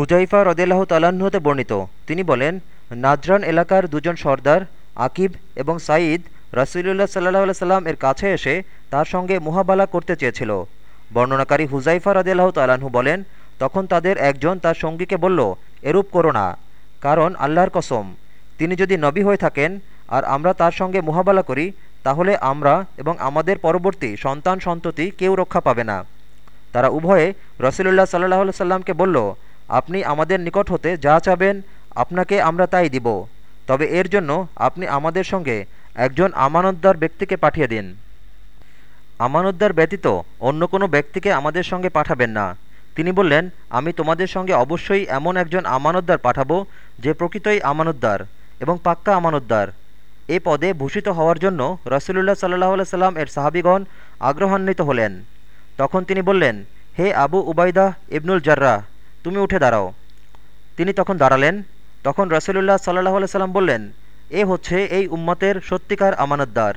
হুজাইফা রদেলাহ তালাহতে বর্ণিত। তিনি বলেন, নাজরান এলাকার দুজন সর্দার, আকিব এবং সাঈদ রসুলুল্লাহ সাল্লাহ সাল্লাম এর কাছে এসে তার সঙ্গে মোহাবালা করতে চেয়েছিল। বর্ণনাকারী হুজাইফা রদেলাহ তালাহু বলেন, তখন তাদের একজন তার সঙ্গীকে বলল, এরূপ করো না, কারণ আল্লাহর কসম, তিনি যদি নবী হয়ে থাকেন আর আমরা তার সঙ্গে মোহাবালা করি, তাহলে আমরা এবং আমাদের পরবর্তী সন্তান সন্ততি কেউ রক্ষা পাবে না। তারা উভয়ে রসুলুল্লাহ সাল্লাহ সাল্লামকে বলল আপনি আমাদের নিকট হতে যা চাবেন, আপনাকে আমরা তাই দিব। তবে এর জন্য আপনি আমাদের সঙ্গে একজন আমানতদার ব্যক্তিকে পাঠিয়ে দিন। আমানতদার ব্যতীত অন্য কোনো ব্যক্তিকে আমাদের সঙ্গে পাঠাবেন না। তিনি বললেন, আমি তোমাদের সঙ্গে অবশ্যই এমন একজন আমানতদার পাঠাবো, যে প্রকৃতই আমানতদার এবং পাক্কা আমানতদার। এ পদে ভূষিত হওয়ার জন্য রসুলুল্লাহ সাল্লাহ সাল্লাম এর সাহাবিগণ আগ্রহান্বিত হলেন। তখন তিনি বললেন, হে আবু উবাইদাহ ইবনুল জার্রাহ তুমি উঠে দাঁড়াও। তিনি তখন দাঁড়ালেন। তখন রসুলুল্লাহ সাল্লাহ সাল্লাম বললেন, এ হচ্ছে এই উম্মতের সত্যিকার আমানতদার।